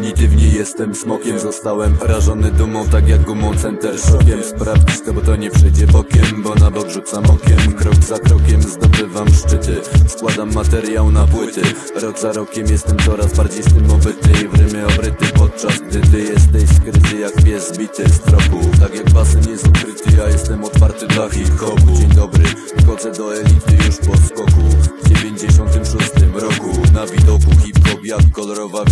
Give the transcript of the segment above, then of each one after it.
Definitywnie jestem smokiem Zostałem rażony dumą, tak jak gumą center Szokiem. Sprawdzić to, bo to nie przejdzie bokiem Bo na bok rzucam okiem. Krok za krokiem zdobywam szczyty Składam materiał na płyty. Rok za rokiem jestem coraz bardziej z tym obyty I w rymie obryty podczas gdy ty jesteś skryty Jak pies zbity z tropu. Tak jak basen jest ukryty, ja jestem otwarty dla hip-hopu. Dzień dobry, wchodzę do elity już po skoku. W 96 roku Na widoku hip-hop jak kolorowa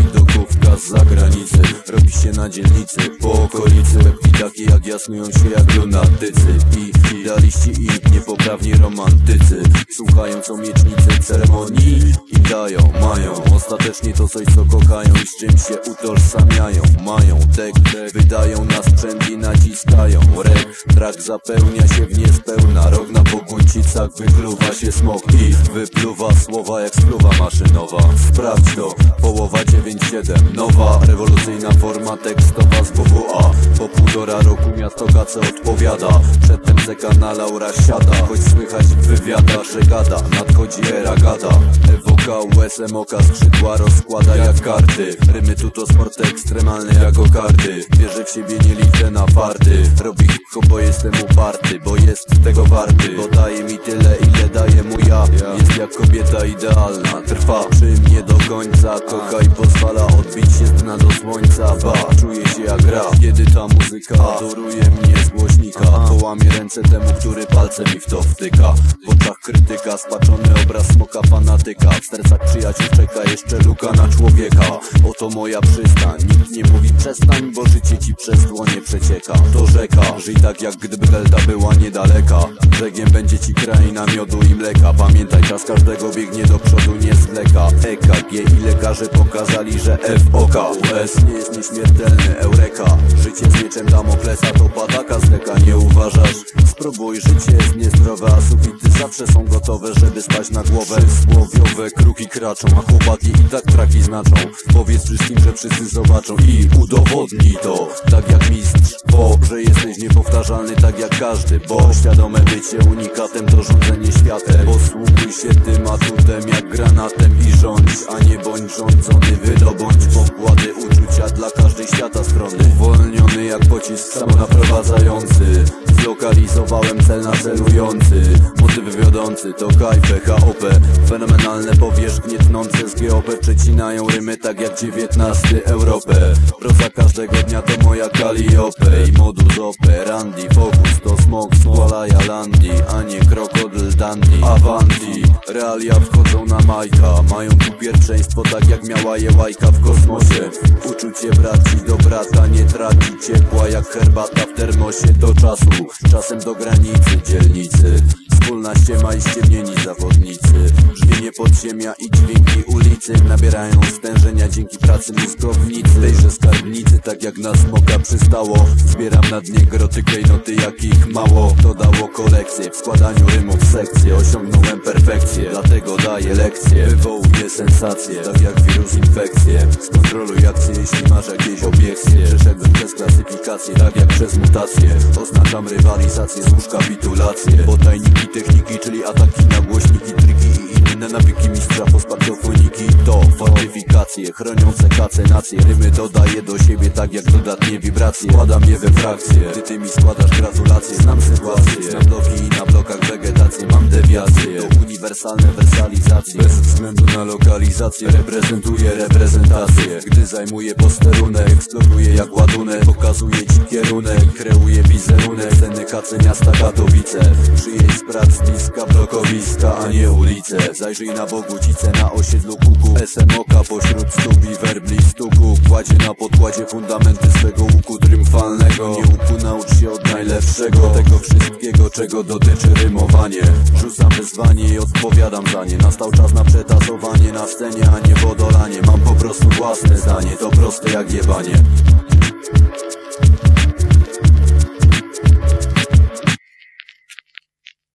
widokówka z zagranicy Robi się na dzielnicy, po okolicy. Webwidaki jak jasnują się jak lunatycy. I idealiści i niepoprawni romantycy. Słuchają co miecznicy ceremonii I dają, mają. Ostatecznie to coś co kochają i z czym się utożsamiają Mają. Tekst, wydają na sprzęt i naciskają. Rek, trak zapełnia się w niespełna. Rok na pokójcicach wykluwa się smok I wypluwa słowa jak spluwa maszynowa. Sprawdź to, połowa 9-7 Nowa, rewolucyjna forma tekstowa z WWA Po półtora roku miasto Gace odpowiada. Przedtem zeka na laura siada. Choć słychać w wywiadach, że gada. Nadchodzi era gada. Ewoka, USM oka, skrzydła rozkłada jak karty. Rymy tu to sport ekstremalny jako karty Wierzę w siebie, nie liczę na farty. Robi hip bo jestem uparty Bo jest tego warty. Bo daje mi tyle, ile daje mu ja. Jest jak kobieta idealna. Trwa przy mnie do końca. Kocha i pozwala odbić się z dna do słońca Ba, czuję się jak gra. Kiedy ta muzyka adoruje mnie z głośnika Połamie ręce temu, który palcem mi w to wtyka. W oczach krytyka, spaczony obraz smoka fanatyka. W sercach przyjaciół czeka jeszcze luka na człowieka. Oto moja przystań. Nikt nie mówi przestań, bo życie ci przez dłonie przecieka. To rzeka, żyj tak jak gdyby delta była niedaleka. Brzegiem będzie ci kraina miodu i mleka. Pamiętaj, czas każdego biegnie do przodu, nie zwleka EKG i lekarze pokazali, że FOK US nie jest nieśmiertelny, eureka. Życie z mieczem Damoklesa to pataka z leka, nie uważasz? Spróbuj, życie jest niezdrowe, a sufity zawsze są gotowe, żeby spać na głowę. Przysłowiowe kruki kraczą, a chłopaki i tak traki znaczą. Powiedz wszystkim, że wszyscy zobaczą i udowodnij to. Tak jak mistrz, bo że jesteś niepowtarzalny tak jak każdy Bo. Świadome bycie unikatem to rządzenie światem. Posługuj się tym atutem jak granatem i rządź A nie bądź rządzony, wydobądź dla każdej świata strony Uwolniony jak pocisk samonaprowadzający Zlokalizowałem cel nacelujący Motyw wiodący to KIP, HOP Fenomenalne powierzchnie tnące z GOP Przecinają rymy tak jak dziewiętnasty Europę. Proza każdego dnia to moja Kaliope I modus operandi Fokus to smok z Landi A nie krokodyl dandy Avanti Realia wchodzą na majka. Mają tu pierwszeństwo tak jak miała je łajka w kosmosie. Uczucie braci do brata Nie traci ciepła jak herbata w termosie. Do czasu, czasem do granicy dzielnicy. Wspólna ściema i ściemnieni zawodnicy. Brzmienie podziemia i dźwięki ulicy Nabierają stężenia dzięki pracy mózgownicy. Tejże skarbnicy, tak jak na smoka przystało Zbieram na dnie groty klejnoty, jakich mało. To dało kolekcję w składaniu rymów sekcje Osiągnąłem perfekcję, dlatego daję lekcje Wywołuję sensacje, tak jak wirus infekcje. Skontroluj akcję, jeśli masz jakieś obiekcje. Przeszedłem przez klasyfikację, tak jak przez mutacje. Oznaczam rywalizację, złóż kapitulację Bo tajniki techniki, czyli ataki na głośniki, triki i inne nawyki mistrza po spartofoniki To fortyfikacje, chroniące kace nacje. Rymy dodaję do siebie tak jak dodatnie wibracje. Składam je we frakcje, ty ty mi składasz gratulacje Znam sytuację, znam bloki i na blokach wegetację Mam dewiacje, to uniwersalne wersalizacje. Bez względu na lokalizację reprezentuję reprezentację. Gdy zajmuję posterunek, eksploduję jak ładunek Pokazuję ci kierunek, kreuję wizerunek kace miasta Katowice Przyjedź z prac bliska blokowiska, a nie ulice. Zajrzyj na Bogucice na osiedlu kuku. SMOK pośród stóp i werbli stuku Kładzie na podkładzie fundamenty swego łuku triumfalnego. Nie łuku naucz się od najlepszego. Tego wszystkiego czego dotyczy rymowanie. Rzucam wyzwanie i odpowiadam za nie. Nastał czas na przetasowanie na scenie, a nie wodolanie Mam po prostu własne zdanie, to proste jak jebanie